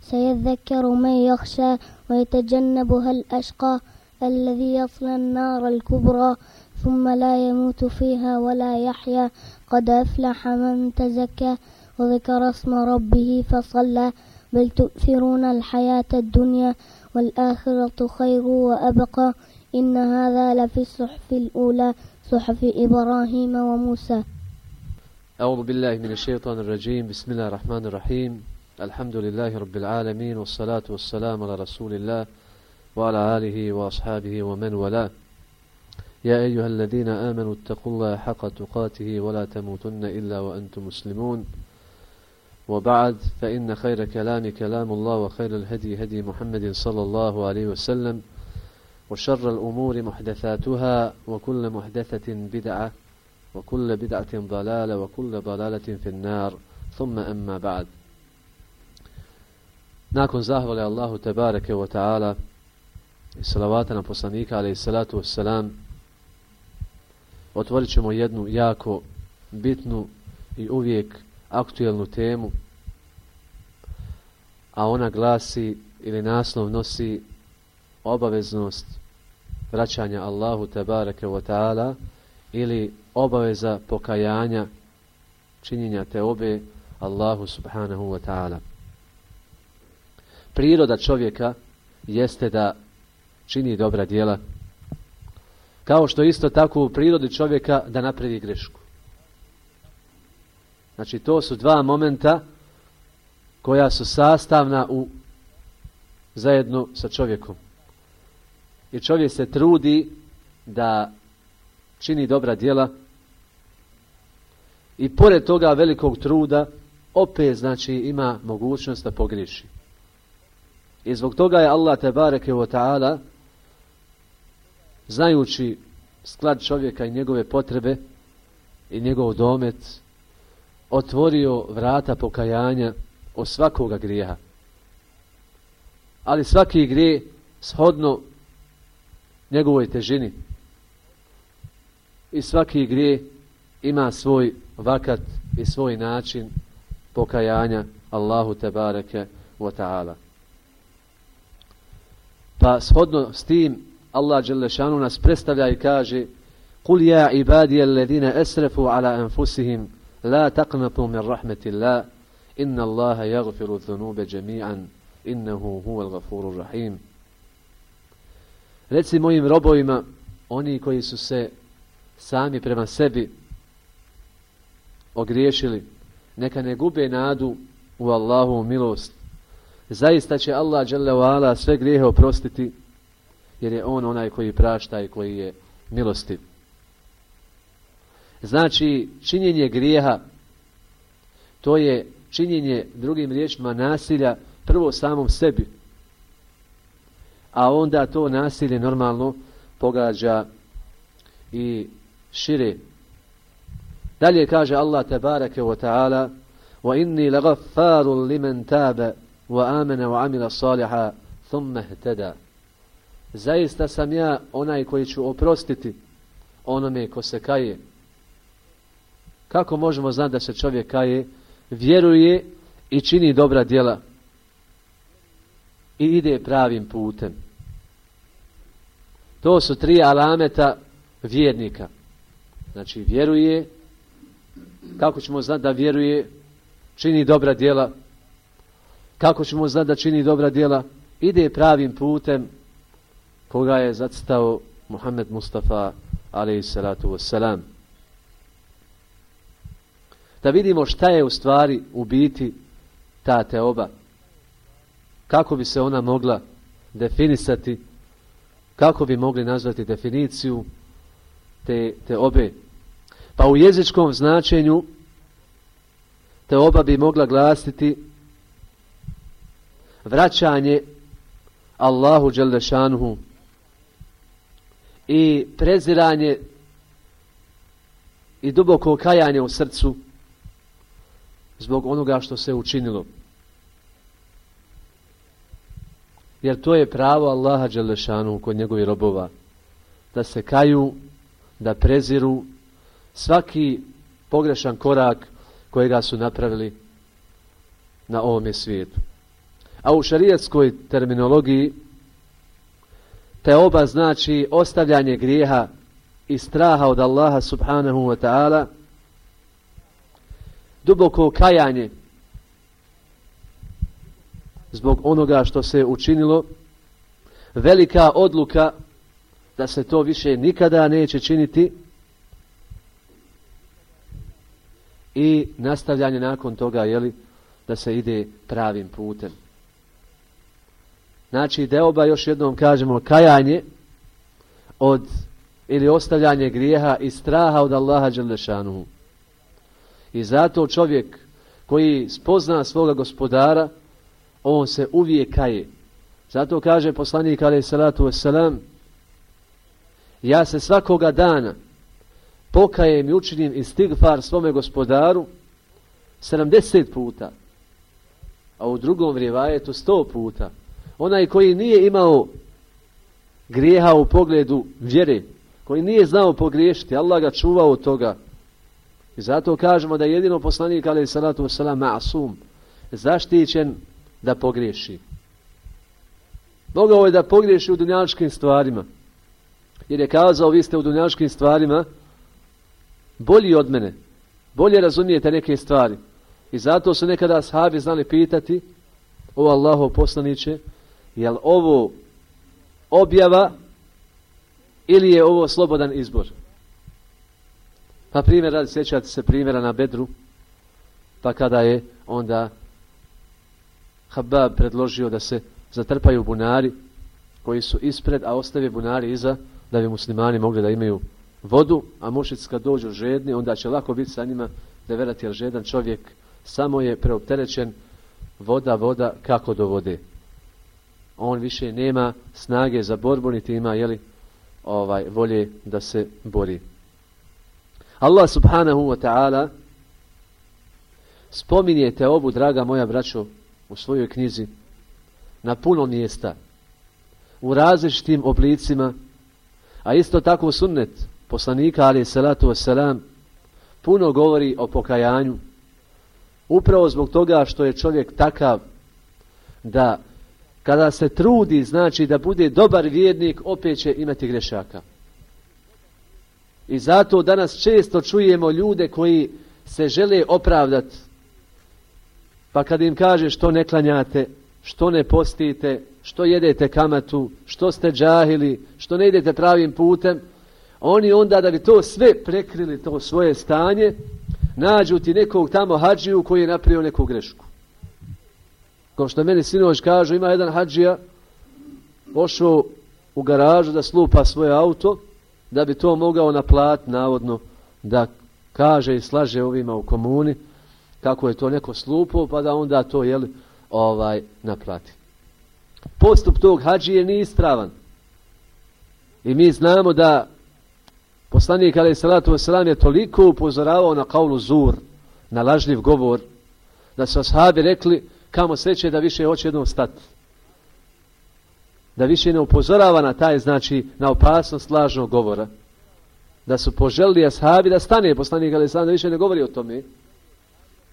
سيذكر من يخشى ويتجنبها الأشقى الذي يصلى النار الكبرى ثم لا يموت فيها ولا يحيا قد أفلح من تزكى وذكر اسم ربه فصلى بل تؤثرون الحياة الدنيا والآخرة خير وأبقى إن هذا لفي الصحف الأولى صحف إبراهيم وموسى. أعوذ بالله من الشيطان الرجيم. بسم الله الرحمن الرحيم. الحمد لله رب العالمين والصلاة والسلام على رسول الله وعلى آله وأصحابه ومن ولا يا أيها الذين آمنوا اتقوا الله حق تقاته ولا تموتن إلا وأنتم مسلمون. وبعد فإن خير كلام كلام الله وخير الهدي هدي محمد صلى الله عليه وسلم وشر الأمور محدثاتها وكل محدثة بدعة وكل بدعة ضلالة وكل ضلالة في النار. ثم أما بعد. Nakon zahvale Allahu Tebareke wa ta'ala i salavata na poslanika alaih salatu wassalam otvorit ćemo jednu jako bitnu i uvijek aktuelnu temu a ona glasi ili naslov nosi obaveznost vraćanja Allahu Tebareke wa ta'ala ili obaveza pokajanja činjenja te obe Allahu subhanahu wa ta'ala priroda čovjeka jeste da čini dobra dijela. Kao što isto tako u prirodi čovjeka da napravi grešku. Znači to su dva momenta koja su sastavna u zajedno sa čovjekom. I čovjek se trudi da čini dobra dijela i pored toga velikog truda opet znači ima mogućnost da pogriši. I zbog toga je Allah tebareke wa ta'ala znajući sklad čovjeka i njegove potrebe i njegov domet otvorio vrata pokajanja od svakoga grijeha. Ali svaki grije shodno njegovoj težini. I svaki grije ima svoj vakat i svoj način pokajanja Allahu tebareke wa ta'ala. Pa shodno s tim Allah Đelešanu nas predstavlja i kaže Kul ja الَّذِينَ أَسْرَفُوا esrefu ala anfusihim la taqnatu min اللَّهِ inna Allaha يَغْفِرُ dhunube جَمِيعًا إِنَّهُ huvel الْغَفُورُ rahim. Reci mojim robovima oni koji su se sami prema sebi ogriješili neka ne gube nadu u Allahu milost zaista će Allah dželle sve grijehe oprostiti jer je on onaj koji prašta i koji je milostiv. Znači, činjenje grijeha to je činjenje drugim riječima nasilja prvo samom sebi. A onda to nasilje normalno pogađa i šire. Dalje kaže Allah tebareke wa ta'ala wa inni lagaffarun limen tabe wa amana wa amila saliha thumma ihtada zaista sam ja onaj koji ću oprostiti onome ko se kaje. Kako možemo znati da se čovjek kaje? Vjeruje i čini dobra djela i ide pravim putem. To su tri alameta vjernika. Znači vjeruje kako ćemo znati da vjeruje čini dobra djela kako ćemo znati da čini dobra djela, ide pravim putem koga je zacitao Muhammed Mustafa alaihi salatu wassalam. Da vidimo šta je u stvari u biti ta teoba. Kako bi se ona mogla definisati, kako bi mogli nazvati definiciju te, te obe. Pa u jezičkom značenju te oba bi mogla glasiti vraćanje Allahu Đelešanuhu i preziranje i duboko kajanje u srcu zbog onoga što se učinilo. Jer to je pravo Allaha Đelešanu kod njegovih robova. Da se kaju, da preziru svaki pogrešan korak kojega su napravili na ovome svijetu. A u šarijetskoj terminologiji te oba znači ostavljanje grijeha i straha od Allaha subhanahu wa ta'ala duboko kajanje zbog onoga što se učinilo velika odluka da se to više nikada neće činiti i nastavljanje nakon toga jeli, da se ide pravim putem. Znači, deoba još jednom kažemo kajanje od ili ostavljanje grijeha i straha od Allaha Đelešanu. I zato čovjek koji spozna svoga gospodara, on se uvijek kaje. Zato kaže poslanik alaih salatu wasalam, ja se svakoga dana pokajem i učinim istigfar svome gospodaru 70 puta, a u drugom vrijevajetu 100 puta. Onaj koji nije imao grijeha u pogledu vjere, koji nije znao pogriješiti, Allah ga čuvao od toga. I zato kažemo da je jedino poslanik ali salatu wasalam ma'asum, zaštićen da pogriješi. Mogao je da pogriješi u dunjaličkim stvarima. Jer je kazao, vi ste u dunjaličkim stvarima bolji od mene. Bolje razumijete neke stvari. I zato su nekada sahabi znali pitati o Allaho poslaniće, je li ovo objava ili je ovo slobodan izbor? Pa primjer, radi, sjećate se primjera na Bedru, pa kada je onda Habab predložio da se zatrpaju bunari koji su ispred, a ostave bunari iza, da bi muslimani mogli da imaju vodu, a mušic kad dođu žedni, onda će lako biti sa njima da verati, jer žedan čovjek samo je preopterećen voda, voda, kako do vode. On više nema snage za borbu, niti ima, jeli, ovaj, volje da se bori. Allah subhanahu wa ta'ala spominjete ovu, draga moja braćo, u svojoj knjizi na puno mjesta u različitim oblicima a isto tako sunnet poslanika ali salatu wasalam puno govori o pokajanju upravo zbog toga što je čovjek takav da kada se trudi znači da bude dobar vjernik opet će imati grešaka i zato danas često čujemo ljude koji se žele opravdati Pa kad im kaže što ne klanjate, što ne postite, što jedete kamatu, što ste džahili, što ne idete pravim putem, oni onda da bi to sve prekrili, to svoje stanje, nađu ti nekog tamo hađiju koji je napravio neku grešku. Kao što meni sinoć kažu, ima jedan hađija, pošao u garažu da slupa svoje auto, da bi to mogao naplat, navodno, da kaže i slaže ovima u komuni, kako je to neko slupo, pa da onda to jeli, ovaj naplati. Postup tog hađije nije ispravan. I mi znamo da poslanik alaih salatu wasalam je toliko upozoravao na kaulu zur, na lažljiv govor, da su ashabi rekli kamo sreće da više hoće jednom stati. Da više ne upozorava na taj, znači, na opasnost lažnog govora. Da su poželili ashabi da stane poslanik Ali Sam, da više ne govori o tome.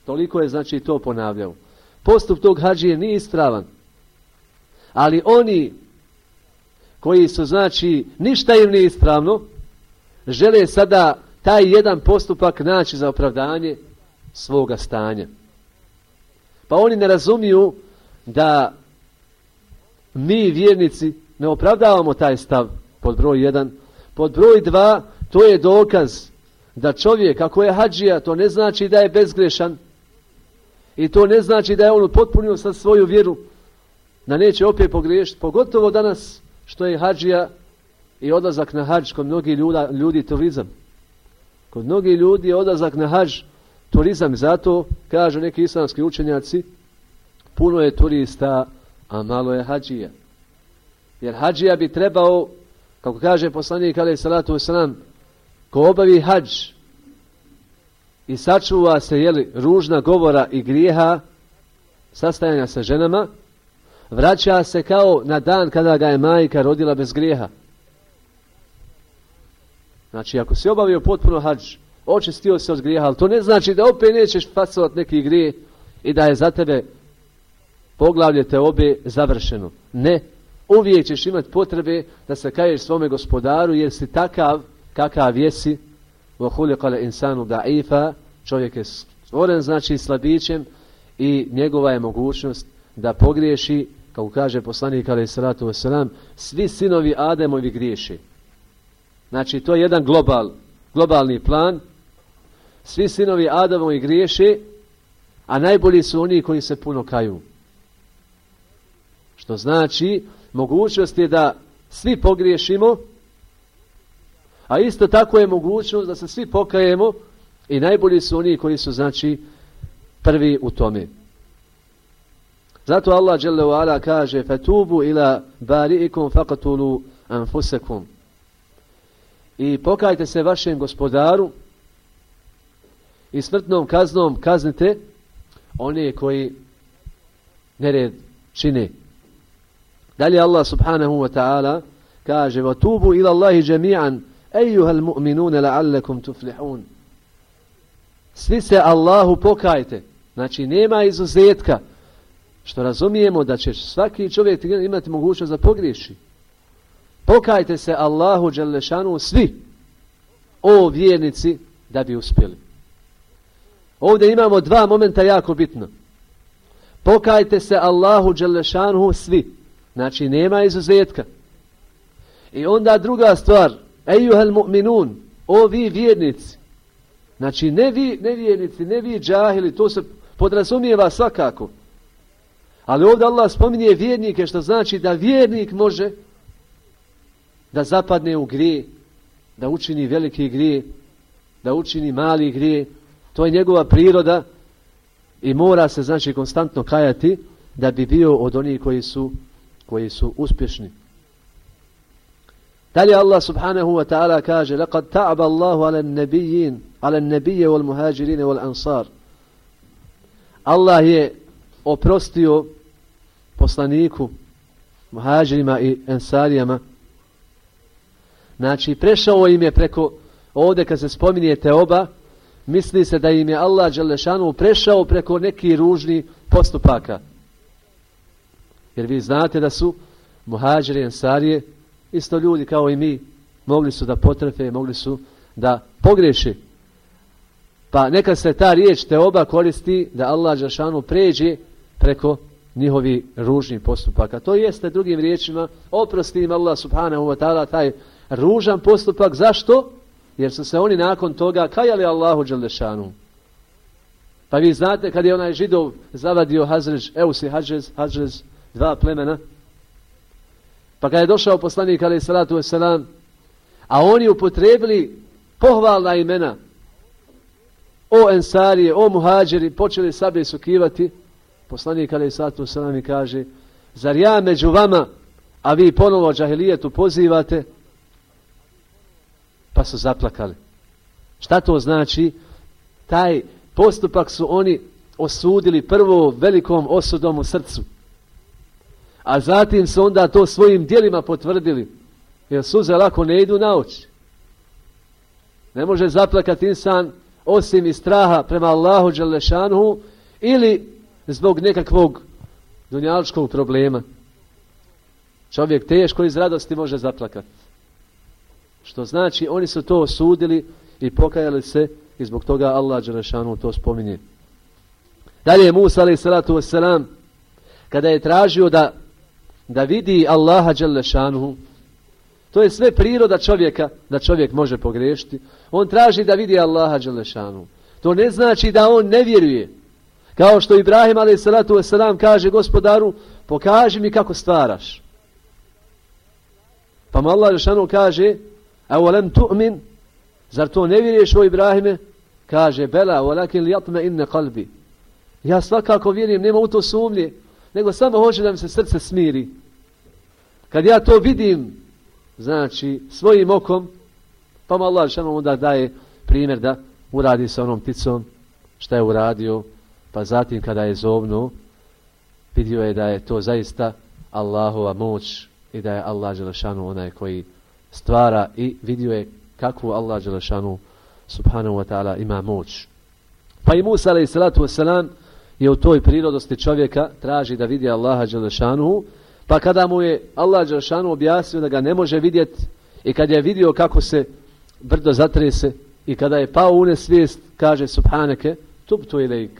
Toliko je znači to ponavljao. Postup tog hađije nije ispravan. Ali oni koji su znači ništa im nije ispravno, žele sada taj jedan postupak naći za opravdanje svoga stanja. Pa oni ne razumiju da mi vjernici ne opravdavamo taj stav pod broj 1. Pod broj 2 to je dokaz da čovjek ako je hađija to ne znači da je bezgrešan I to ne znači da je on potpunio sa svoju vjeru, da neće opet pogriješiti. Pogotovo danas što je hađija i odlazak na hađ kod mnogi ljuda, ljudi turizam. Kod mnogi ljudi je odlazak na hađ turizam. Zato, kažu neki islamski učenjaci, puno je turista, a malo je hađija. Jer hađija bi trebao, kako kaže poslanik alaih salatu wasalam, ko obavi hađ i sačuva se jeli, ružna govora i grijeha sastajanja sa ženama, vraća se kao na dan kada ga je majka rodila bez grijeha. Znači, ako si obavio potpuno hađ, očistio se od grijeha, ali to ne znači da opet nećeš facovat neki grije i da je za tebe poglavlje te obe završeno. Ne, uvijek ćeš imati potrebe da se kaješ svome gospodaru jer si takav kakav jesi. Vohulikale insanu da'ifa. Čovjek je stvoren znači slabićem i njegova je mogućnost da pogriješi kako kaže poslanik alaih salatu wasalam svi sinovi Ademovi griješi. Znači to je jedan global globalni plan svi sinovi Adamovi griješi a najbolji su oni koji se puno kaju što znači mogućnost je da svi pogriješimo, a isto tako je mogućnost da se svi pokajemo i najbolji su oni koji su znači prvi u tome. Zato Allah dželle ve kaže: "Fatubu ila bari'ikum faqtulu anfusakum." I pokajte se vašem gospodaru i smrtnom kaznom kaznite one koji nered čine. Dalje Allah subhanahu wa ta'ala kaže وَتُوبُوا إِلَى اللَّهِ جَمِيعًا أَيُّهَا الْمُؤْمِنُونَ لَعَلَّكُمْ تُفْلِحُونَ Svi se Allahu pokajte. Znači nema izuzetka. Što razumijemo da će svaki čovjek imati mogućnost da pogriješi. Pokajte se Allahu Đelešanu svi o vjernici da bi uspjeli. Ovdje imamo dva momenta jako bitno. Pokajte se Allahu Đelešanu svi. Znači, nema izuzetka. I onda druga stvar, ejuhel mu'minun, o vi vjernici. Znači, ne vi nevjernici, ne vi džahili, to se podrazumijeva svakako. Ali ovdje Allah spominje vjernike, što znači da vjernik može da zapadne u grije, da učini veliki grije, da učini mali grije. To je njegova priroda i mora se, znači, konstantno kajati da bi bio od onih koji su koji su uspješni. Dalje Allah subhanahu wa ta'ala kaže لَقَدْ تَعْبَ اللَّهُ عَلَى النَّبِيِّينَ عَلَى النَّبِيِّ وَالْمُهَاجِرِينَ وَالْأَنصَارِ Allah je oprostio poslaniku muhađirima i ensarijama znači prešao im je preko ovdje kad se spominjete oba misli se da im je Allah Đelešanu prešao preko neki ružni postupaka Jer vi znate da su muhađeri ensarije isto ljudi kao i mi. Mogli su da potrefe, mogli su da pogreše. Pa neka se ta riječ te oba koristi da Allah Đelešanu pređe preko njihovi ružni postupaka. To jeste drugim riječima oprosti im Allah subhanahu wa ta'ala taj ružan postupak. Zašto? Jer su se oni nakon toga kajali Allahu Đelešanu. Pa vi znate kad je onaj židov zavadio Hazrež, Eusi Hazrež, Hazrež, dva plemena. Pa kad je došao poslanik alaih salatu wasalam, a oni upotrebili pohvalna imena o ensarije, o muhađeri, počeli sablje sukivati, poslanik alaih salatu wasalam i kaže, zar ja među vama, a vi ponovo džahilijetu pozivate, pa su zaplakali. Šta to znači? Taj postupak su oni osudili prvo velikom osudom u srcu a zatim su onda to svojim dijelima potvrdili. Jer suze lako ne idu na oči. Ne može zaplakati insan osim iz straha prema Allahu Đalešanhu ili zbog nekakvog dunjaličkog problema. Čovjek teško iz radosti može zaplakati. Što znači oni su to osudili i pokajali se i zbog toga Allah Đalešanhu to spominje. Dalje Musa alaih salatu wasalam kada je tražio da da vidi Allaha Đalešanuhu. To je sve priroda čovjeka, da čovjek može pogrešiti. On traži da vidi Allaha Đalešanuhu. To ne znači da on ne vjeruje. Kao što Ibrahim alaih salatu wasalam kaže gospodaru, pokaži mi kako stvaraš. Pa mu Allah Đalešanuhu kaže, a tu'min, zar to ne vjeruješ o Ibrahime? Kaže, bela, volakin li jatme inne kalbi. Ja svakako vjerujem, nema u to sumnje, nego samo hoće da mi se srce smiri. kad ja to vidim, znači, svojim okom, pa mu Allah šanom onda daje primjer da uradi sa onom pticom šta je uradio, pa zatim kada je zovnuo, vidio je da je to zaista Allahova moć i da je Allah Đelešanu onaj koji stvara i vidio je kakvu Allah Đelešanu subhanahu wa ta'ala ima moć. Pa i Musa alaih salatu wasalam je u toj prirodosti čovjeka traži da vidi Allaha Đelešanu pa kada mu je Allah Đelešanu objasnio da ga ne može vidjeti i kad je vidio kako se brdo zatrese i kada je pao u nesvijest kaže subhaneke tup tu ilajk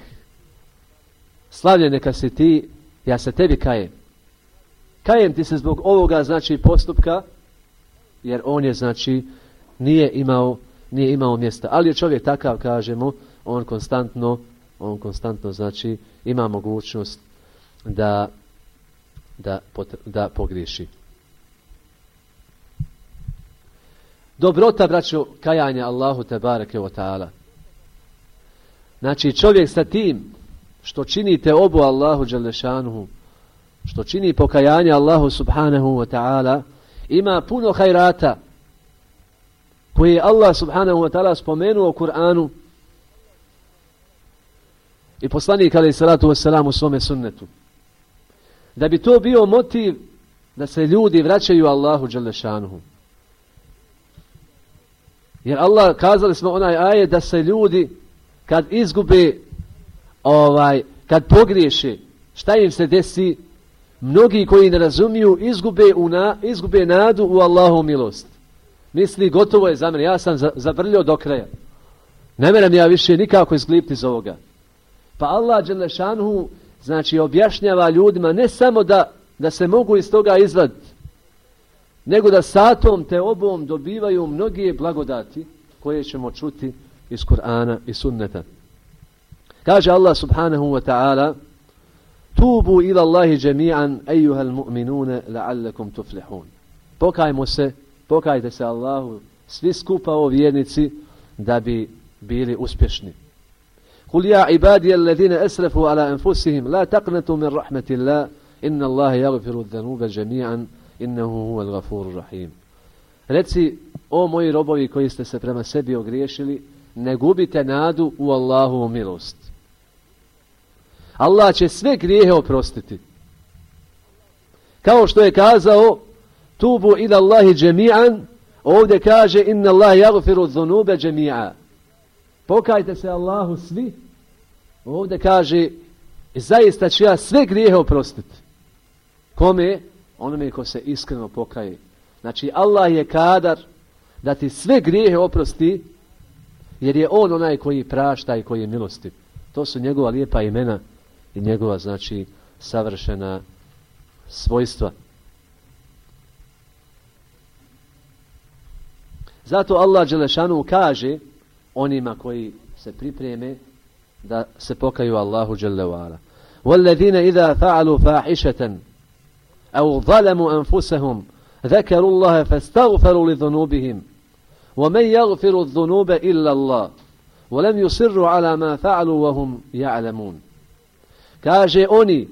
slavljen neka si ti ja se tebi kajem kajem ti se zbog ovoga znači postupka jer on je znači nije imao nije imao mjesta. Ali je čovjek takav kažemo on konstantno on konstantno znači ima mogućnost da da da pogriješi. Dobrota braćo kajanja Allahu te bareke ve taala. Znači čovjek sa tim što činite obu Allahu dželle što čini pokajanje Allahu subhanahu wa ta'ala ima puno hajrata koje je Allah subhanahu wa ta'ala spomenuo u Kur'anu i poslanik alaih salatu wasalam u svome sunnetu. Da bi to bio motiv da se ljudi vraćaju Allahu Đalešanuhu. Jer Allah, kazali smo onaj aje da se ljudi kad izgube ovaj, kad pogriješe šta im se desi mnogi koji ne razumiju izgube, u na, izgube nadu u Allahu milost. Misli, gotovo je za mene, ja sam zavrljio do kraja. Ne meram ja više nikako izglipti iz ovoga. Pa Allah Đelešanhu znači objašnjava ljudima ne samo da, da se mogu iz toga izvaditi, nego da satom te obom dobivaju mnoge blagodati koje ćemo čuti iz Kur'ana i sunneta. Kaže Allah subhanahu wa ta'ala Tubu ila Allahi džemijan, ejuhel mu'minune la'allakum tuflihun. Pokajmo se, pokajte se Allahu, svi skupa o vjernici da bi bili uspješni. Kul ja ibadija alladhina esrefu ala enfusihim, la taknetu min rahmetillah inna Allahe jagfiru dhanuba džemijan, innehu huvel gafuru rahim. Reci, o moji robovi koji ste se prema sebi ogriješili, ne gubite nadu u Allahovu milost. Allah će sve grijehe oprostiti. Kao što je kazao tubu ila Allahi džemi'an, ovdje kaže inna Allah jagfiru dhunube džemi'a. Pokajte se Allahu svi. Ovdje kaže zaista će ja sve grijehe oprostiti. Kome? Onome ko se iskreno pokaje. Znači Allah je kadar da ti sve grijehe oprosti jer je on onaj koji prašta i koji je milostiv. To su njegova lijepa imena i njegova znači savršena svojstva. Zato Allah Đelešanu kaže onima koji se pripreme da se pokaju Allahu Đelewala. وَالَّذِينَ إِذَا فَعَلُوا فَاحِشَةً أَوْ ظَلَمُوا أَنفُسَهُمْ ذَكَرُوا اللَّهَ فَاسْتَغْفَرُوا لِذُنُوبِهِمْ وَمَنْ يَغْفِرُ الذُّنُوبَ إِلَّا اللَّهِ وَلَمْ يُصِرُّوا عَلَى مَا فَعَلُوا وَهُمْ يَعْلَمُونَ Kaže oni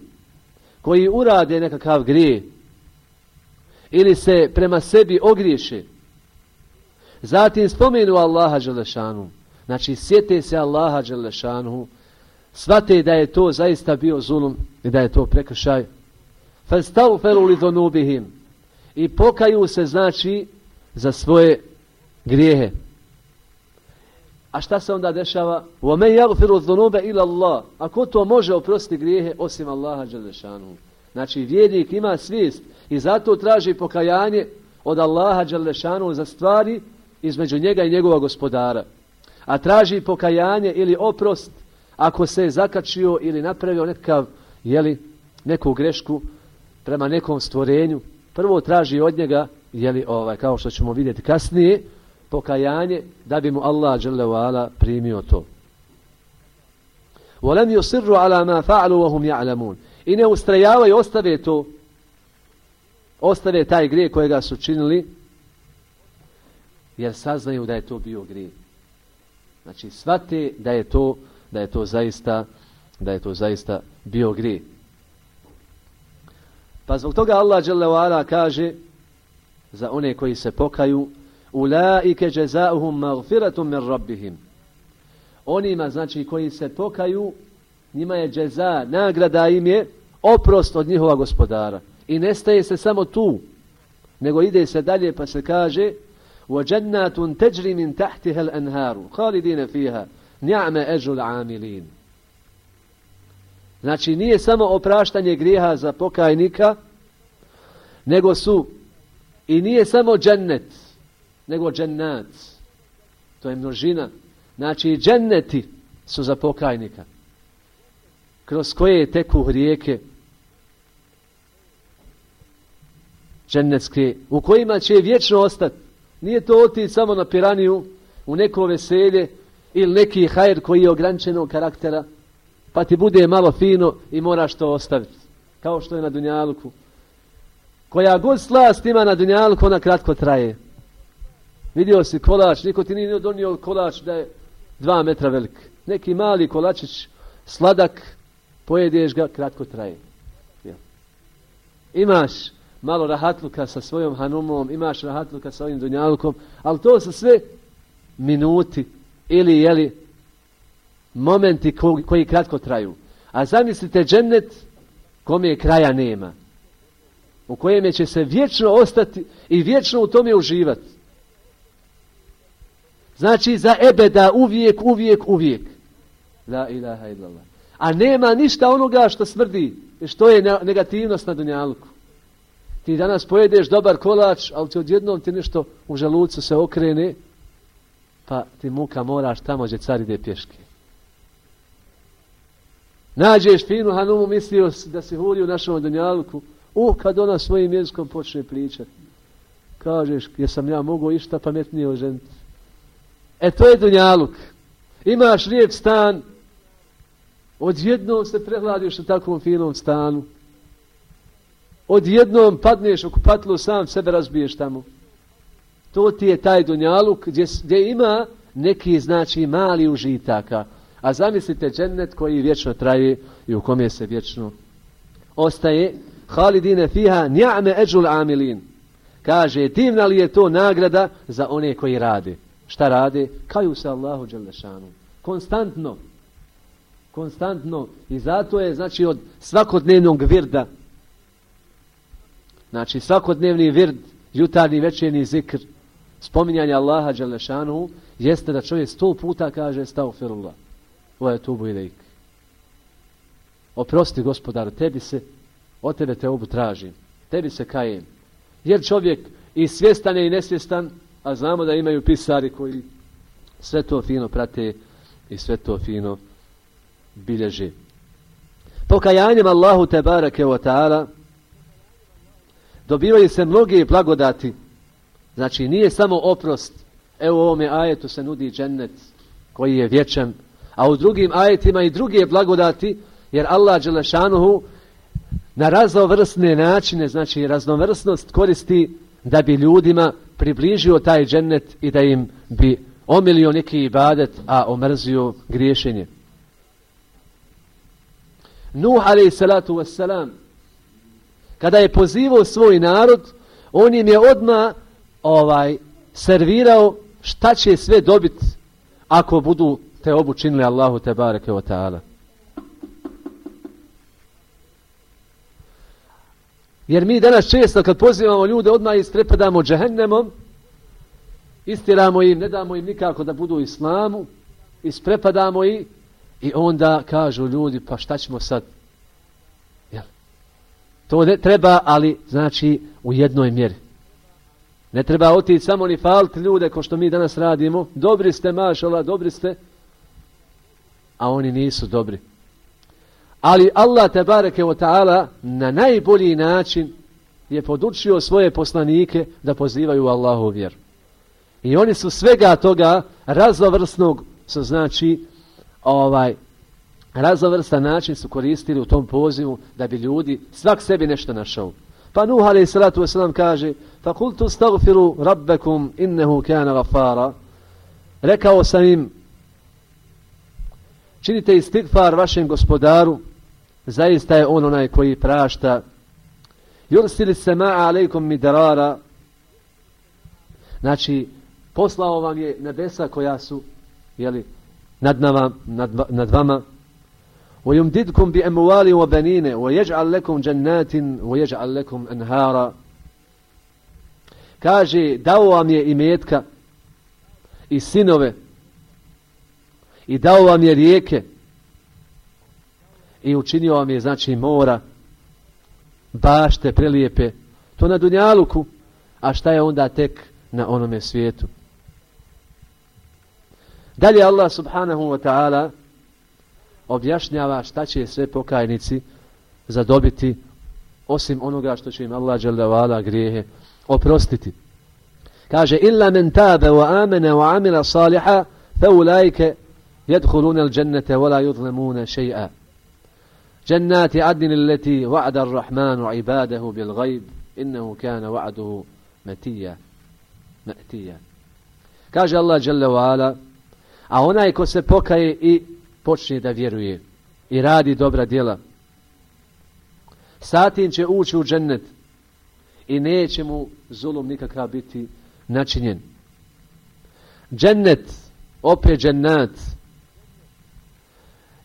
koji urade nekakav grije ili se prema sebi ogriješe, zatim spomenu Allaha Đelešanu, znači sjete se Allaha Đelešanu, svate da je to zaista bio zulum i da je to prekršaj, fastavu li donubihim i pokaju se znači za svoje grijehe. A šta se onda dešava? Wa men yaghfiru إِلَى ila Allah. A ko to može oprostiti grijehe osim Allaha Đalešanu? Znači vjernik ima svijest i zato traži pokajanje od Allaha Đalešanu za stvari između njega i njegova gospodara. A traži pokajanje ili oprost ako se je zakačio ili napravio nekav, jeli, neku grešku prema nekom stvorenju. Prvo traži od njega, jeli, ovaj, kao što ćemo vidjeti kasnije, pokajanje da bi mu Allah dželle ala primio to. Volem yusru ala ma fa'lu wa hum ya'lamun. I ne ustrajavaju, ostave to, ostave taj grijeh kojega su činili, jer saznaju da je to bio grijeh. Znači, svate da je to, da je to zaista, da je to zaista bio grijeh. Pa zbog toga Allah dželle kaže za one koji se pokaju ulaike jazaohum maghfiratun min rabbihim. Onima znači koji se pokaju njima je džeza, nagrada im je oprost od njihova gospodara. I nestaje se samo tu, nego ide se dalje pa se kaže وَجَنَّاتٌ تَجْرِ مِنْ تَحْتِهَا الْأَنْهَارُ خَالِدِينَ فِيهَا نِعْمَ أَجُ الْعَامِلِينَ Znači nije samo opraštanje grijeha za pokajnika, nego su i nije samo džennet, nego džennat. To je množina. Znači dženneti su za pokajnika kroz koje teku rijeke džennetske, u kojima će vječno ostati. Nije to otići samo na piraniju, u neko veselje ili neki hajr koji je ograničenog karaktera, pa ti bude malo fino i moraš to ostaviti. Kao što je na Dunjaluku. Koja god slast ima na Dunjaluku, ona kratko traje. Vidio si kolač, niko ti nije donio kolač da je dva metra velik. Neki mali kolačić, sladak, pojedeš ga, kratko traje. Ja. Imaš malo rahatluka sa svojom hanumom, imaš rahatluka sa ovim dunjalukom, ali to su sve minuti ili jeli, momenti koji, koji kratko traju. A zamislite džennet kome kraja nema. U kojem će se vječno ostati i vječno u tome uživati. Znači za ebeda uvijek, uvijek, uvijek. La ilaha illallah a nema ništa onoga što smrdi, što je negativnost na dunjalku. Ti danas pojedeš dobar kolač, ali ti odjednom ti nešto u želucu se okrene, pa ti muka moraš tamo gdje car ide pješke. Nađeš finu hanumu, mislio da se huri u našom dunjalku, uh, kad ona svojim jezikom počne pričati. Kažeš, jesam ja mogu išta pametnije oženiti. E, to je dunjaluk. Imaš lijep stan, Odjednom se prehladiš u takvom finom stanu. Odjednom padneš u kupatlu, sam sebe razbiješ tamo. To ti je taj dunjaluk gdje, gdje ima neki znači mali užitaka. A zamislite džennet koji vječno traje i u kom se vječno ostaje. Halidine fiha nja'me eđul amilin. Kaže, divna li je to nagrada za one koji rade. Šta rade? Kaju se Allahu Đelešanu. Konstantno. Konstantno. I zato je znači od svakodnevnog virda. Znači svakodnevni vird jutarnji večerni zikr spominjanje Allaha Đelešanu, jeste da čovjek sto puta kaže stavfirullah ovo je tubu ilaik oprosti gospodar tebi se od tebe te obu tražim tebi se kajem jer čovjek i svjestan je i nesvjestan a znamo da imaju pisari koji sve to fino prate i sve to fino bilježi. Pokajanjem Allahu te barake wa ta'ala dobivaju se mnoge blagodati. Znači nije samo oprost. Evo u ovome ajetu se nudi džennet koji je vječan. A u drugim ajetima i druge blagodati jer Allah Đelešanuhu na raznovrsne načine, znači raznovrsnost koristi da bi ljudima približio taj džennet i da im bi omilio neki ibadet, a omrzio griješenje. Nuh alaih salatu wassalam, kada je pozivao svoj narod, on im je odma ovaj, servirao šta će sve dobiti ako budu te obučinili Allahu te bareke o ta'ala. Jer mi danas često kad pozivamo ljude odmah istrepadamo džehennemom, istiramo im, ne damo im nikako da budu u islamu, isprepadamo i I onda kažu ljudi, pa šta ćemo sad? Jel? To ne treba, ali znači u jednoj mjeri. Ne treba otići samo ni falt ljude ko što mi danas radimo. Dobri ste, mašala, dobri ste. A oni nisu dobri. Ali Allah te bareke o ta'ala na najbolji način je podučio svoje poslanike da pozivaju Allahu vjeru. I oni su svega toga razovrsnog, su znači ovaj razovrstan način su koristili u tom pozivu da bi ljudi svak sebi nešto našao. Pa Nuh alaih salatu wasalam kaže فَقُلْتُ اسْتَغْفِرُوا رَبَّكُمْ إِنَّهُ كَانَ kana rekao sam im činite istigfar vašem gospodaru zaista je on onaj koji prašta Yursili sema'a alejkum midrara. Znači, poslao vam je nebesa koja su jeli, nad, nama, nad, nad vama. ويمددكم بأموال وبنين ويجعل لكم جنات ويجعل لكم أنهارا kaže dao vam je i metka i sinove i dao vam je rijeke i učinio vam je znači mora bašte prelijepe to na Dunjaluku a šta je onda tek na onome svijetu dalje Allah subhanahu wa ta'ala objašnjava šta će sve pokajnici zadobiti osim onoga što će im Allah dželjavala grijehe oprostiti. Kaže, illa men tabe wa amene wa amila saliha, fa ulajke jedhulune al džennete wa la yudlemune shay'a. جنات عدن التي وعد الرحمن عباده بالغيب إنه كان وعده متيا مأتيا kaže Allah dželle ala a onaj ko se pokaje i počne da vjeruje i radi dobra djela satim će ući u džennet i neće mu zulum nikakav biti načinjen. Džennet, opet džennat,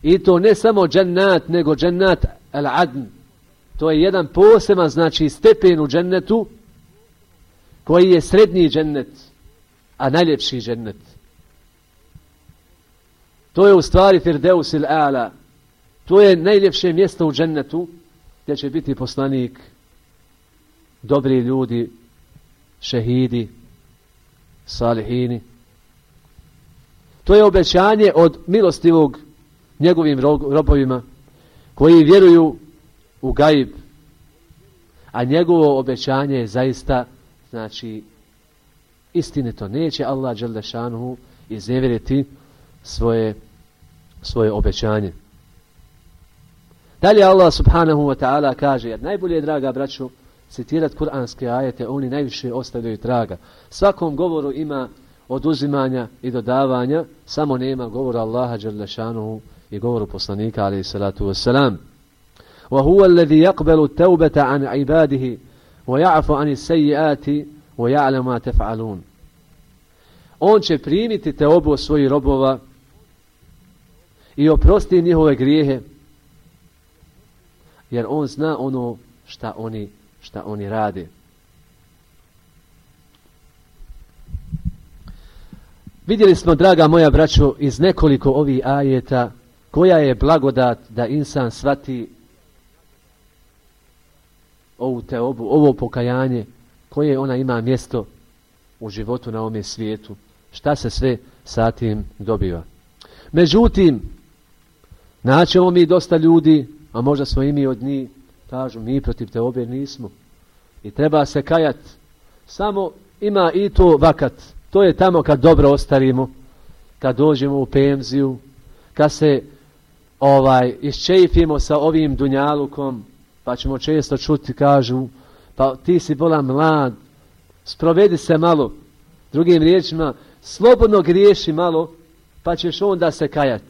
i to ne samo džennat, nego džennat al-adn, to je jedan poseban, znači stepen u džennetu, koji je srednji džennet, a najljepši džennet. To je u stvari Firdeus il-Ala, to je najljepše mjesto u džennetu, gdje će biti poslanik, dobri ljudi, šehidi, salihini. To je obećanje od milostivog njegovim robovima koji vjeruju u gaib. A njegovo obećanje je zaista, znači, istinito neće Allah Đaldešanuhu izneveriti svoje, svoje obećanje. Dalje Allah subhanahu wa ta'ala kaže, jer najbolje, draga braću, citirati kuranske ajete, oni najviše ostavljaju traga. Svakom govoru ima oduzimanja i dodavanja, samo nema govora Allaha Đerlešanuhu i govoru poslanika, ali salatu wassalam. وهو الذي يقبل التوبة عن عباده ويعفو عن السيئات ويعلم ما تفعلون On će primiti te obu svojih robova i oprosti njihove grijehe jer on zna ono šta oni šta oni rade. Vidjeli smo, draga moja braćo, iz nekoliko ovih ajeta koja je blagodat da insan svati ovu teobu, ovo pokajanje, koje ona ima mjesto u životu na ovome svijetu. Šta se sve sa tim dobiva. Međutim, naćemo mi dosta ljudi, a možda smo i mi od njih, Kažu, mi protiv te obje nismo. I treba se kajat. Samo ima i to vakat. To je tamo kad dobro ostarimo. Kad dođemo u penziju. Kad se ovaj iščeifimo sa ovim dunjalukom. Pa ćemo često čuti, kažu, pa ti si bola mlad. Sprovedi se malo. Drugim riječima, slobodno griješi malo, pa ćeš onda se kajat.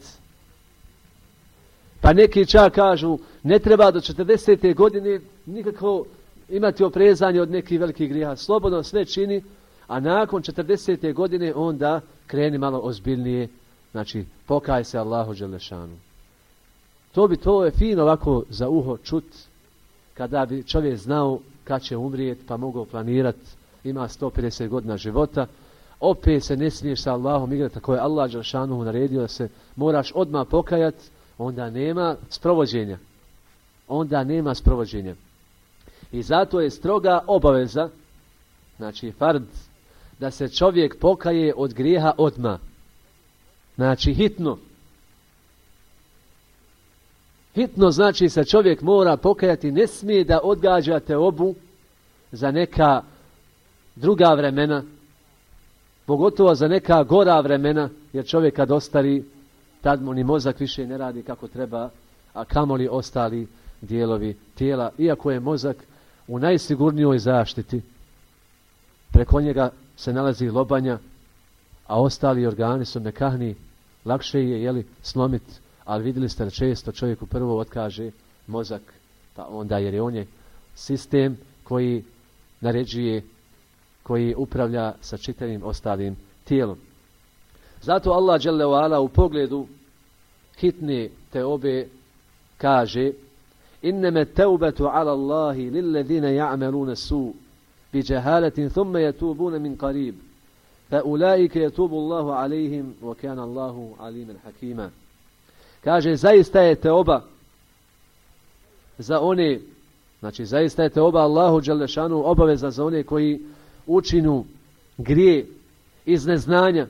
Pa neki čak kažu, ne treba do 40. godine nikako imati oprezanje od nekih velikih grijeha. Slobodno sve čini, a nakon 40. godine onda kreni malo ozbiljnije, znači pokaj se Allahu Đelešanu. To bi to je fino ovako za uho čut, kada bi čovjek znao kad će umrijeti pa mogu planirati, ima 150 godina života, opet se ne smiješ sa Allahom igrati, tako je Allah Đelešanu naredio da se moraš odmah pokajati, onda nema sprovođenja. Onda nema sprovođenja. I zato je stroga obaveza, znači fard, da se čovjek pokaje od grijeha odma. Znači hitno. Hitno znači se čovjek mora pokajati, ne smije da odgađate obu za neka druga vremena, pogotovo za neka gora vremena, jer čovjek kad ostari, tad mu ni mozak više ne radi kako treba, a kamoli ostali dijelovi tijela, iako je mozak u najsigurnijoj zaštiti, preko njega se nalazi lobanja, a ostali organi su mekahni, lakše je jeli, slomiti ali vidjeli ste da često čovjeku prvo otkaže mozak, pa onda jer je on je sistem koji naređuje, koji upravlja sa čitavim ostalim tijelom. Zato Allah dželle u pogledu hitne te obe kaže Inneme tawbatu ala Allahi lil ladina ya'maluna su bi jahalatin thumma yatubuna min karib fa ulaike yatubu Allahu alayhim wa kana Allahu aliman hakima kaže zaista je te oba za one znači zaista je te oba Allahu Đalešanu obaveza za one koji učinu grije iz neznanja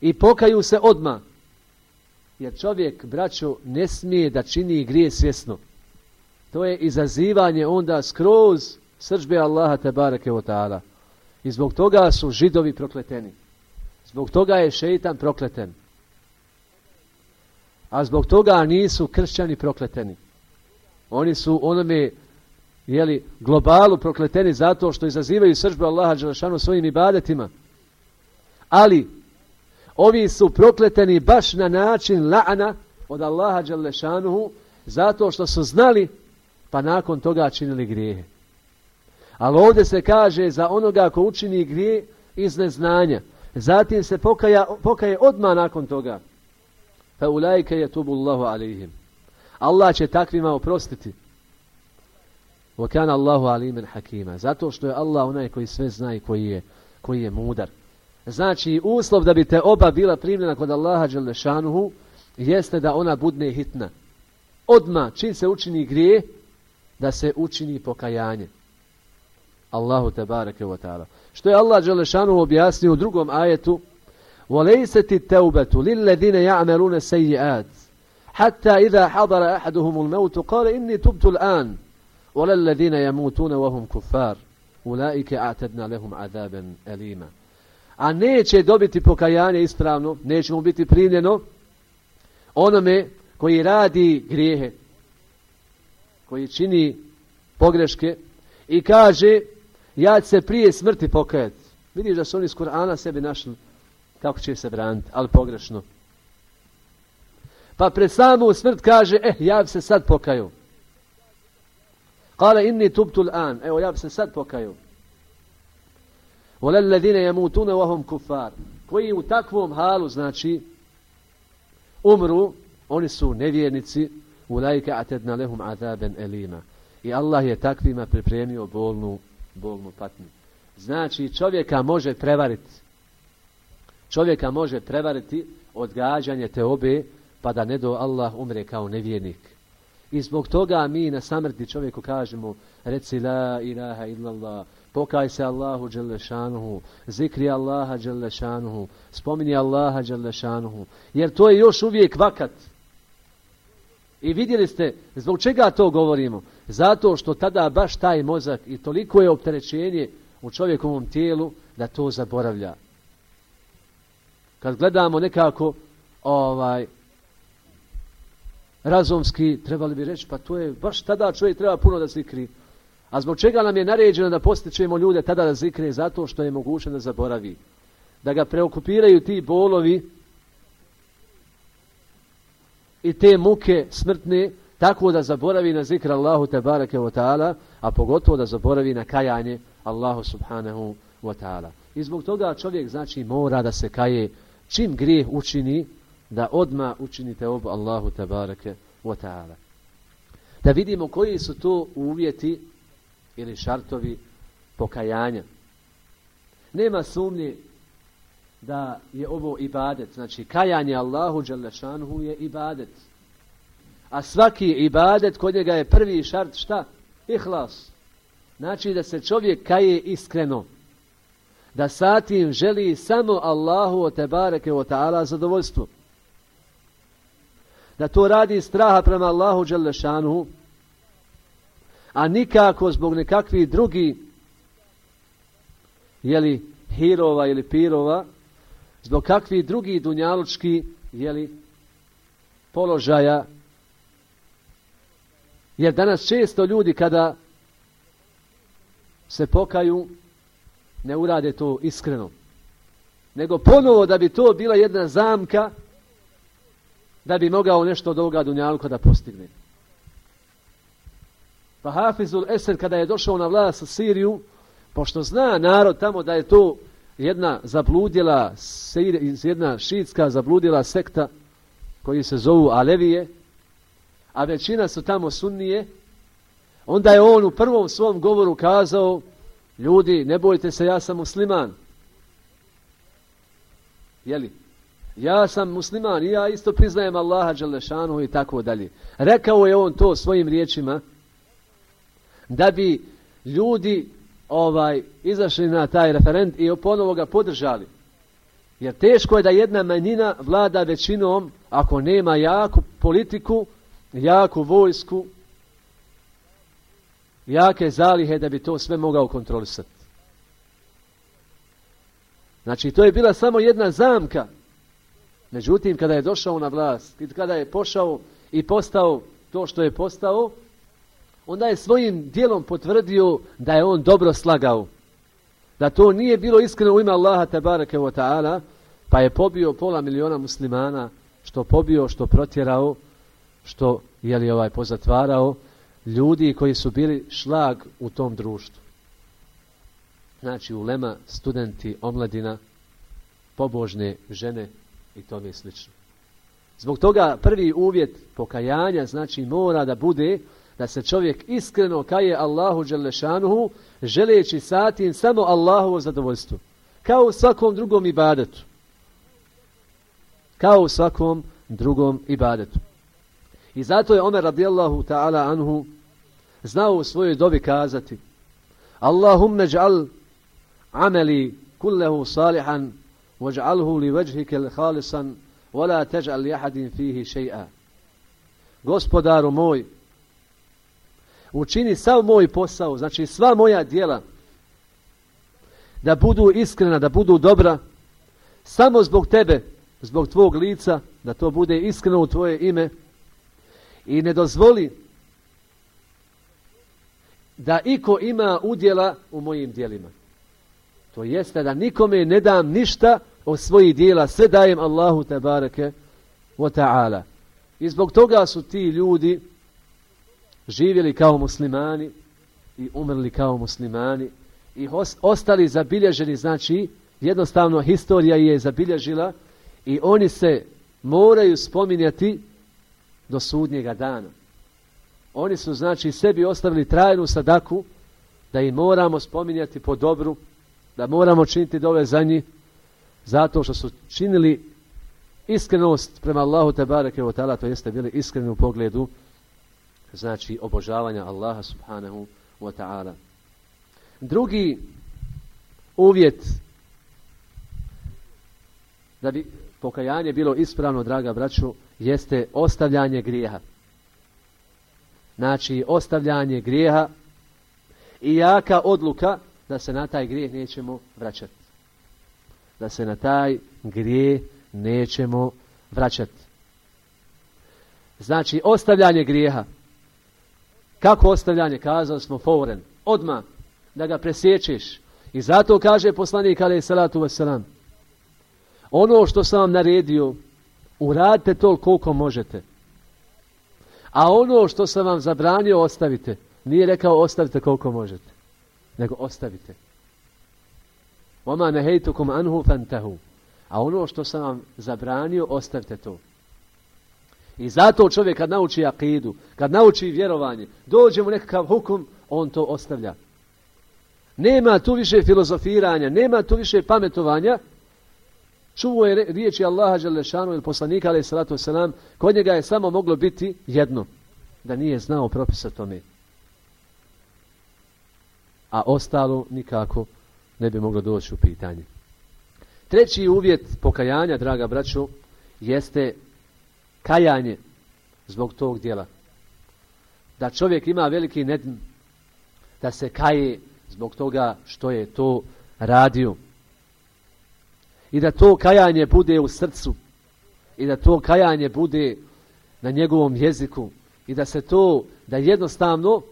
i pokaju se odma jer čovjek, braćo, ne smije da čini grije svjesno. To je izazivanje onda skroz srđbe Allaha Tebareke barake ta'ala. I zbog toga su židovi prokleteni. Zbog toga je šeitan prokleten. A zbog toga nisu kršćani prokleteni. Oni su onome jeli, globalu prokleteni zato što izazivaju srđbu Allaha Đelešanu svojim ibadetima. Ali, ovi su prokleteni baš na način la'ana od Allaha Đelešanuhu zato što su znali pa nakon toga činili grijehe. Ali ovdje se kaže za onoga ko učini grije iz neznanja. Zatim se pokaja, pokaje odma nakon toga. Fa ulajke je tubu Allahu alihim. Allah će takvima oprostiti. Wa kana Allahu alimen hakima. Zato što je Allah onaj koji sve zna i koji je, koji je mudar. Znači, uslov da bi te oba bila primljena kod Allaha Đelešanuhu jeste da ona budne hitna. Odma, čim se učini grije, da se učini pokajanje. Allahu te bareke wa ta'ala. Što je Allah Đelešanuhu objasnio u drugom ajetu وَلَيْسَتِ التَّوْبَةُ لِلَّذِينَ يَعْمَلُونَ سَيِّئَاتِ حَتَّى إِذَا حَضَرَ أَحَدُهُمُ الْمَوْتُ قَالَ إِنِّي تُبْتُ الْآنِ وَلَا الَّذِينَ يَمُوتُونَ وَهُمْ كُفَّارِ أُولَئِكَ أَعْتَدْنَا لَهُمْ عَذَابًا أَلِيمًا a neće dobiti pokajanje ispravno, neće mu biti primljeno onome koji radi grijehe, koji čini pogreške i kaže ja ću se prije smrti pokajati. Vidiš da su oni iz Kur'ana sebi našli kako će se braniti, ali pogrešno. Pa pred samu smrt kaže, eh, ja bi se sad pokaju. Kale inni tubtul an, evo ja bi se sad pokaju. Volel ledine jamutune vahom kufar. Koji u takvom halu, znači, umru, oni su nevjernici, u lajke atedna lehum azaben elima. I Allah je takvima pripremio bolnu, bolnu patnju. Znači, čovjeka može prevariti. Čovjeka može prevariti odgađanje te obe, pa da ne do Allah umre kao nevjernik. I zbog toga mi na samrti čovjeku kažemo, reci la ilaha illallah, pokaj se Allahu Đelešanuhu, zikri Allaha Đelešanuhu, spomini Allaha Đelešanuhu, jer to je još uvijek vakat. I vidjeli ste, zbog čega to govorimo? Zato što tada baš taj mozak i toliko je opterećenje u čovjekovom tijelu da to zaboravlja. Kad gledamo nekako ovaj razumski, trebali bi reći, pa to je baš tada čovjek treba puno da zikri. A zbog čega nam je naređeno da postičemo ljude tada da zikre? Zato što je moguće da zaboravi. Da ga preokupiraju ti bolovi i te muke smrtne tako da zaboravi na zikr Allahu te barake wa ta'ala, a pogotovo da zaboravi na kajanje Allahu subhanahu wa ta'ala. I zbog toga čovjek znači mora da se kaje čim grijeh učini, da odma učinite ob Allahu tabareke wa ta'ala. Da vidimo koji su to uvjeti ili šartovi pokajanja. Nema sumnje da je ovo ibadet. Znači, kajanje Allahu Đalešanhu je ibadet. A svaki ibadet kod njega je prvi šart šta? Ihlas. Znači da se čovjek kaje iskreno. Da satim želi samo Allahu o tebareke o ta'ala zadovoljstvo. Da to radi straha prema Allahu Đalešanhu a nikako zbog nekakvih drugi jeli, hirova ili pirova, zbog kakvih drugi dunjalučki jeli, položaja. Jer danas često ljudi kada se pokaju, ne urade to iskreno. Nego ponovo da bi to bila jedna zamka da bi mogao nešto od ovoga Dunjalka da postigne. Pa Hafizul Eser kada je došao na vlast u Siriju, pošto zna narod tamo da je to jedna zabludjela, jedna šitska zabludjela sekta koji se zovu Alevije, a većina su tamo sunnije, onda je on u prvom svom govoru kazao, ljudi, ne bojte se, ja sam musliman. Jeli? Ja sam musliman i ja isto priznajem Allaha Đelešanu i tako dalje. Rekao je on to svojim riječima da bi ljudi ovaj izašli na taj referent i ponovo ga podržali. Jer teško je da jedna manjina vlada većinom ako nema jaku politiku, jaku vojsku, jake zalihe da bi to sve mogao kontrolisati. Znači, to je bila samo jedna zamka. Međutim, kada je došao na vlast, kada je pošao i postao to što je postao, onda je svojim dijelom potvrdio da je on dobro slagao. Da to nije bilo iskreno u ime Allaha tabaraka wa ta'ala, pa je pobio pola miliona muslimana, što pobio, što protjerao, što je li ovaj pozatvarao, ljudi koji su bili šlag u tom društvu. Znači, ulema, studenti, omladina, pobožne žene i to je slično. Zbog toga prvi uvjet pokajanja, znači, mora da bude da se čovjek iskreno kaje Allahu Đelešanuhu, želeći satim samo Allahovo zadovoljstvo. Kao u svakom drugom ibadetu. Kao u svakom drugom ibadetu. I zato je Omer radijallahu ta'ala anhu znao u svojoj dobi kazati Allahumme džal ameli kullehu salihan waj'alhu li veđhike l'halisan wala li ahadin fihi še'a. Gospodaru moj, učini sav moj posao, znači sva moja dijela, da budu iskrena, da budu dobra, samo zbog tebe, zbog tvog lica, da to bude iskreno u tvoje ime i ne dozvoli da iko ima udjela u mojim dijelima. To jeste da nikome ne dam ništa od svojih dijela, sve dajem Allahu tebareke wa ta'ala. I zbog toga su ti ljudi živjeli kao muslimani i umrli kao muslimani i ostali zabilježeni, znači jednostavno historija je zabilježila i oni se moraju spominjati do sudnjega dana. Oni su znači sebi ostavili trajnu sadaku da im moramo spominjati po dobru, da moramo činiti dove za njih, zato što su činili iskrenost prema Allahu Tebareke ve ta'ala, to jeste bili iskreni u pogledu znači obožavanja Allaha subhanahu wa ta'ala. Drugi uvjet da bi pokajanje bilo ispravno, draga braću, jeste ostavljanje grijeha. Znači, ostavljanje grijeha i jaka odluka da se na taj grijeh nećemo vraćati. Da se na taj grijeh nećemo vraćati. Znači, ostavljanje grijeha Kako ostavljanje? Kazali smo foren. Odma da ga presjećeš. I zato kaže poslanik alaih salatu wasalam. Ono što sam vam naredio, uradite to koliko možete. A ono što sam vam zabranio, ostavite. Nije rekao ostavite koliko možete. Nego ostavite. Oma nehejtukum anhu fantahu. A ono što sam vam zabranio, ostavite to. I zato čovjek kad nauči akidu, kad nauči vjerovanje, dođe mu nekakav hukum, on to ostavlja. Nema tu više filozofiranja, nema tu više pametovanja. Čuo je riječi Allaha Đalešanu ili poslanika, alaih salatu wasalam, kod njega je samo moglo biti jedno, da nije znao propisa tome. A ostalo nikako ne bi moglo doći u pitanje. Treći uvjet pokajanja, draga braću, jeste kajanje zbog tog dijela. Da čovjek ima veliki nedm, da se kaje zbog toga što je to radio. I da to kajanje bude u srcu. I da to kajanje bude na njegovom jeziku. I da se to, da jednostavno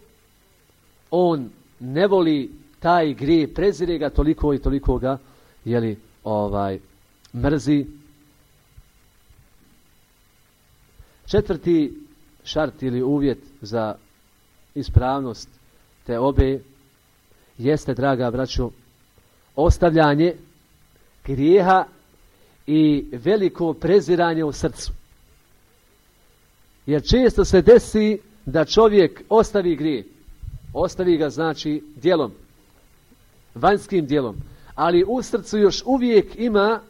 on ne voli taj grije, prezire ga toliko i toliko ga, jeli, ovaj, mrzi, Četvrti šart ili uvjet za ispravnost te obe jeste, draga braćo, ostavljanje grijeha i veliko preziranje u srcu. Jer često se desi da čovjek ostavi grije. Ostavi ga znači dijelom, vanjskim dijelom. Ali u srcu još uvijek ima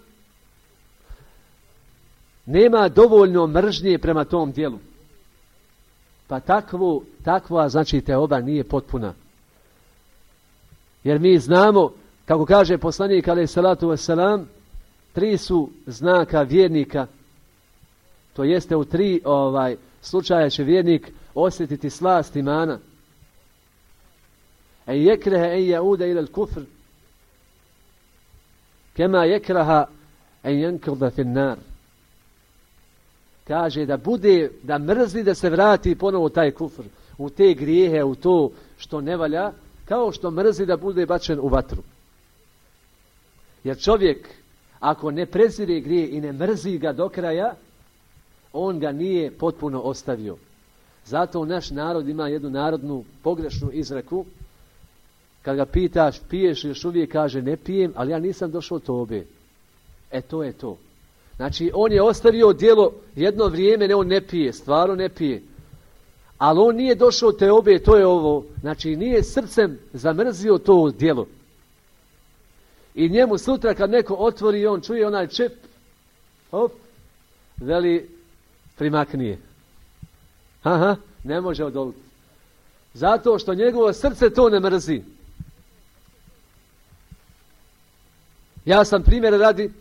nema dovoljno mržnje prema tom dijelu. Pa takvo, takva znači te oba nije potpuna. Jer mi znamo, kako kaže poslanik alaih salatu wasalam, tri su znaka vjernika, to jeste u tri ovaj slučaja će vjernik osjetiti slast imana. E jekrehe en jaude ila kufr, kema jekraha en jankrda fin nar. Kaže da bude, da mrzli da se vrati ponovo taj kufr, u te grijehe, u to što ne valja, kao što mrzli da bude bačen u vatru. Jer čovjek, ako ne prezire grije i ne mrzi ga do kraja, on ga nije potpuno ostavio. Zato naš narod ima jednu narodnu pogrešnu izreku. Kad ga pitaš, piješ još uvijek kaže ne pijem, ali ja nisam došao tobe. E to je to. Znači on je ostavio dijelo jedno vrijeme, ne on ne pije, stvarno ne pije. Ali on nije došao te obe, to je ovo. Znači nije srcem zamrzio to dijelo. I njemu sutra kad neko otvori on čuje onaj čep, hop, veli primaknije. Aha, ne može odoliti. Zato što njegovo srce to ne mrzi. Ja sam primjer radi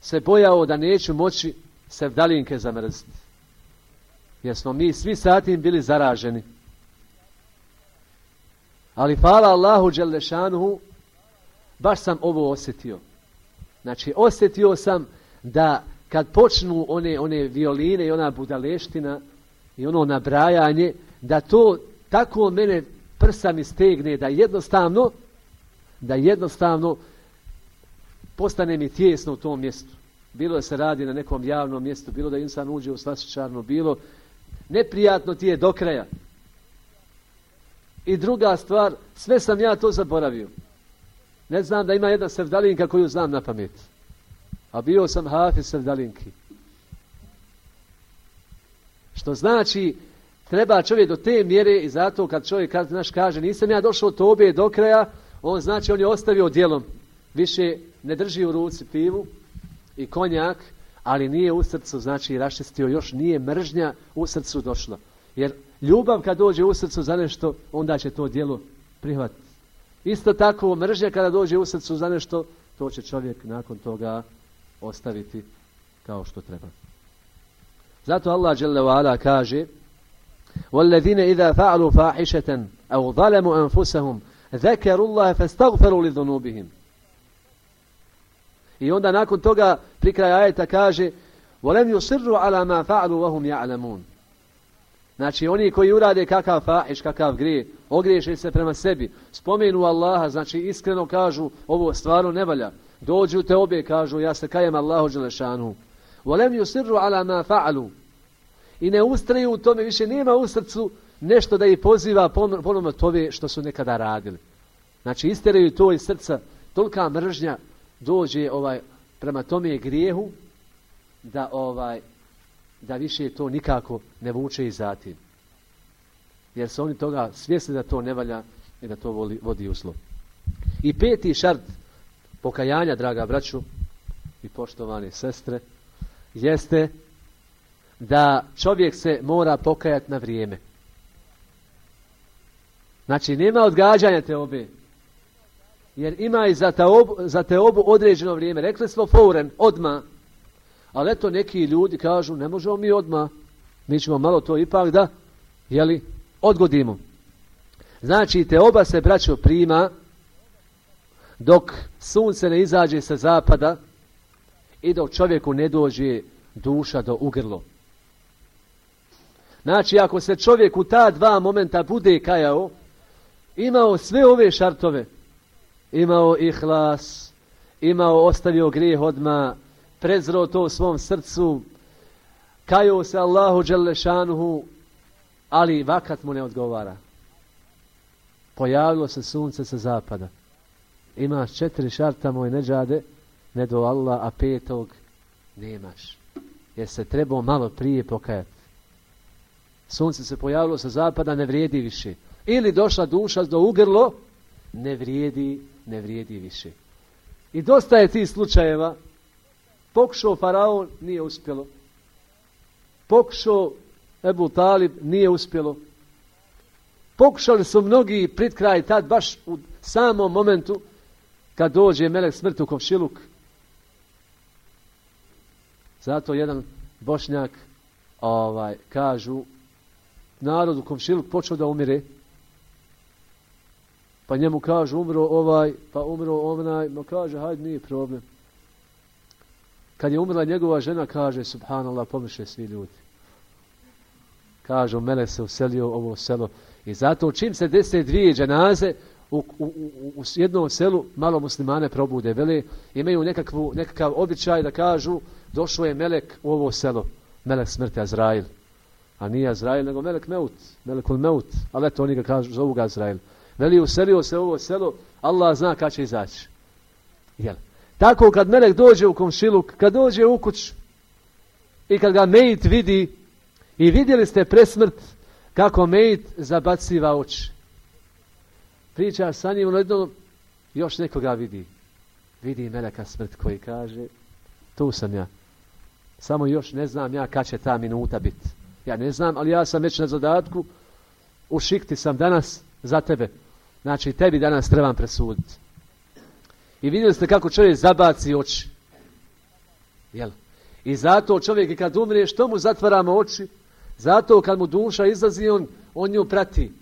se bojao da neću moći sevdalinke zamrziti. Jer smo mi svi satim bili zaraženi. Ali hvala Allahu Đelešanuhu, baš sam ovo osjetio. Znači, osjetio sam da kad počnu one, one violine i ona budaleština i ono nabrajanje, da to tako mene prsa mi stegne, da jednostavno, da jednostavno postane mi tjesno u tom mjestu. Bilo da se radi na nekom javnom mjestu, bilo da insan uđe u slasičarno, bilo neprijatno ti je do kraja. I druga stvar, sve sam ja to zaboravio. Ne znam da ima jedna sevdalinka koju znam na pamet. A bio sam hafiz sevdalinki. Što znači, treba čovjek do te mjere i zato kad čovjek kad, naš kaže nisam ja došao tobe do kraja, on znači on je ostavio dijelom. Više ne drži u ruci pivu i konjak, ali nije u srcu, znači raščistio, još nije mržnja u srcu došla. Jer ljubav kad dođe u srcu za nešto, onda će to dijelo prihvatiti. Isto tako mržnja kada dođe u srcu za nešto, to će čovjek nakon toga ostaviti kao što treba. Zato Allah dželle ve ala kaže: "Wallazina idha fa'alu fahishatan aw zalamu anfusahum zakaru Allah fastaghfiru li dhunubihim." I onda nakon toga pri kraju ajeta kaže: "Walam yusirru ala ma fa'alu wa hum ya'lamun." Znači oni koji urade kakav fahiš, kakav grije, ogriješe se prema sebi, spomenu Allaha, znači iskreno kažu ovo stvarno ne valja. Dođu te obje, kažu ja se kajem Allahu Đelešanu. Volem ju sirru ala ma fa'alu. I ne ustraju u tome, više nema u srcu nešto da ih poziva ponovno tove što su nekada radili. Znači isteraju to iz srca, tolika mržnja dođe ovaj prema tome grijehu da ovaj da više to nikako ne vuče i zatim. Jer su oni toga svjesni da to ne valja i da to voli, vodi uslov. I peti šart pokajanja, draga braću i poštovane sestre, jeste da čovjek se mora pokajati na vrijeme. Znači, nema odgađanja te obe. Jer ima i za te, obu, za te obu određeno vrijeme. Rekli smo fauren, odma. Ali eto neki ljudi kažu, ne možemo mi odma. Mi ćemo malo to ipak da, jeli, odgodimo. Znači, te oba se braćo prima dok sunce ne izađe sa zapada i dok čovjeku ne dođe duša do ugrlo. Znači, ako se čovjek u ta dva momenta bude kajao, imao sve ove šartove, imao ihlas, imao ostavio grijeh odma, prezro to u svom srcu, kajao se Allahu Đelešanuhu, ali vakat mu ne odgovara. pojavilo se sunce sa zapada. Imaš četiri šarta moje neđade, ne do Allah, a petog nemaš. Jer se trebao malo prije pokajati. Sunce se pojavilo sa zapada, ne vrijedi više. Ili došla duša do ugrlo, ne vrijedi, ne vrijedi više. I dosta je tih slučajeva. Pokušao faraon, nije uspjelo. Pokušao Ebu Talib, nije uspjelo. Pokušali su mnogi prit kraj tad, baš u samom momentu, kad dođe melek smrti u komšiluk. Zato jedan bošnjak ovaj, kažu narod u komšiluk počeo da umire. Pa njemu kažu umro ovaj, pa umro onaj, ma kaže hajde nije problem. Kad je umrla njegova žena kaže subhanallah pomiše svi ljudi. Kažu mene se uselio ovo selo. I zato čim se dese dvije dženaze u, u, u, u jednom selu malo muslimane probude. veli, imaju nekakvu, nekakav običaj da kažu došao je melek u ovo selo. Melek smrti Azrail. A nije Azrail nego melek meut. Melekul meut. Ali eto oni ga kažu zovu ga Azrail. Veli uselio se u ovo selo, Allah zna kada će izaći. Jel? Tako kad melek dođe u komšiluk, kad dođe u kuć i kad ga mejit vidi i vidjeli ste presmrt kako mejit zabaciva oči. Priča sa njim, ono jedno, još nekoga vidi. Vidi meleka smrt koji kaže, tu sam ja. Samo još ne znam ja kad će ta minuta biti. Ja ne znam, ali ja sam već na zadatku, u šikti sam danas za tebe. Znači, tebi danas trebam presuditi. I vidjeli ste kako čovjek zabaci oči. Jel? I zato čovjek kad umre, što mu zatvaramo oči? Zato kad mu duša izlazi, on, on nju prati.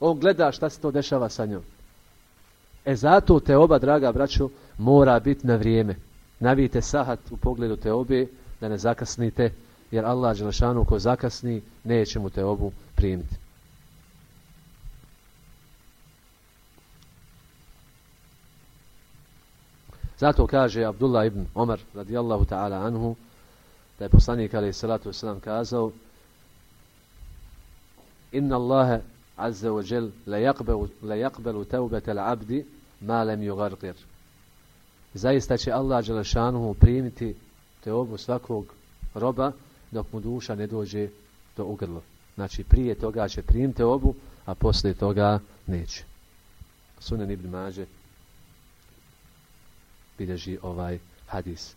On gleda šta se to dešava sa njom. E zato te oba, draga braćo, mora biti na vrijeme. Navijte sahat u pogledu te obe, da ne zakasnite, jer Allah Đelešanu ko zakasni, neće mu te obu primiti. Zato kaže Abdullah ibn Omar radijallahu ta'ala anhu da je poslanik alaih salatu wasalam kazao Inna Allahe azza wa jel la yakbelu teubete l'abdi ma lem yugargir. Zaista će Allah Đelešanuhu primiti teobu svakog roba dok mu duša ne dođe do ugrlo. Znači prije toga će primiti teobu, a poslije toga neće. Sunan ibn Mađe bilježi ovaj hadis.